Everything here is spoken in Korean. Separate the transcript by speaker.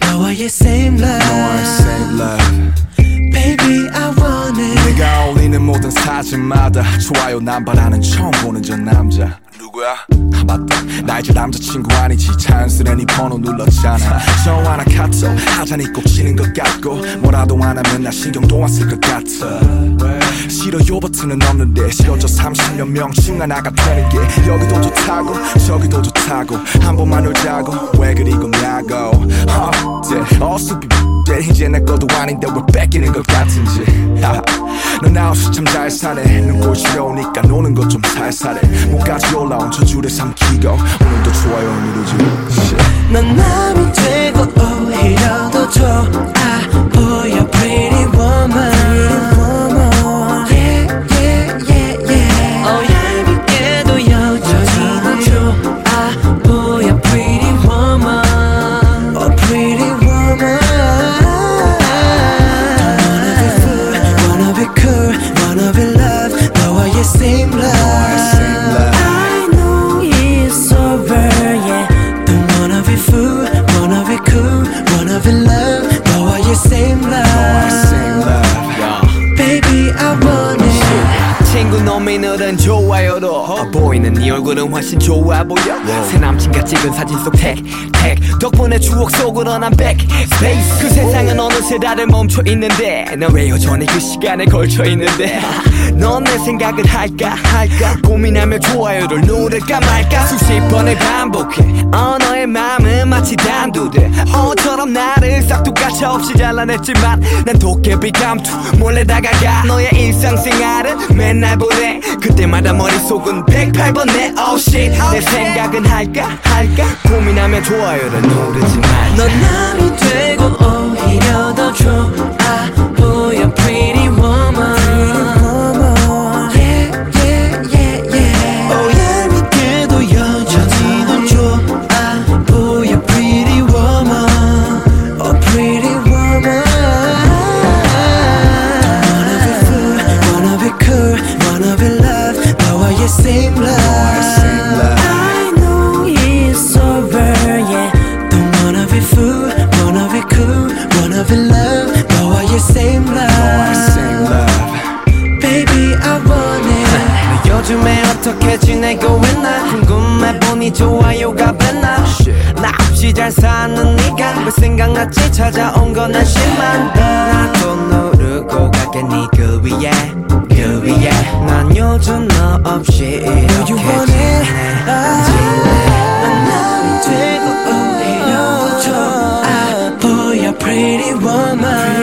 Speaker 1: 너와의 same love. 너와의 same Baby I want it. 내가
Speaker 2: 올리는 모든 사진마다 좋아요 난 바라는 처음 보는 저 남자. 누구야? 아, 맞다. 나 이제 남자친구 아니지. 자연스레 네 번호 눌렀잖아. 저 하나 카톡 하자니 꼭 치는 것 같고. 뭐라도 안 하면 나 신경도 안 쓸 것 같아. 싫어 요 버튼은 없는데. 싫어져 30년 명칭 하나가 되는 게. 여기도 좋다고 저기도 좋다고. 한 번만 놀자고. 왜 그리고 나고. 때 이제 내 것도 아닌데 왜 뺏기는 것 같은지. 넌 아웃이 참잘 사네 눈꼴 시려우니까 노는 것 좀 살살해. 목까지 올라온 저 줄에 삼키고 오늘도 좋아요 누르지.
Speaker 1: 넌 남이 되고 오히려 더 좋아 same
Speaker 3: 친구 놈이 누른 좋아요로. 보이는 네 얼굴은 훨씬 좋아 보여. 새 남친과 찍은 사진 속 tag, tag 덕분에 추억 속으로 난 back, space 그 세상은 어느새 다들 멈춰 있는데. 난왜 여전히 그 시간에 걸쳐 있는데. 넌 내 생각을 할까? 할까? 고민하며 좋아요를 누를까 말까? 수십 번을 반복해. 어 마음은 마치 단두대 어처럼 나를 싹둑 가차 없이 잘라냈지만 난 도깨비 감투 몰래 다가가. 너의 일상생활은 맨날 보내. 그때마다 머릿속은 108번 내. Oh shit 내 생각은 할까 할까? 고민하며 좋아요를 누르지 말자 넌
Speaker 1: 남이 되고 오히려 더 좋아 same love. I know it's over, yeah. Don't wanna be fool, wanna be cool, wanna be love. same love. Same
Speaker 2: love
Speaker 1: Baby, I want it.
Speaker 4: 요즘에 어떻게 지내고 있나 궁금해 보니 좋아요가 뺐나 나 없이 잘 사는 네가 왜 생각났지 찾아온 건 한심한 나도 누르고 갈게 네그 위에 그 위에 난 요즘 너 없이 이렇게
Speaker 1: 지내 넌 남이 되고 오히려 더 좋아 보여 pretty woman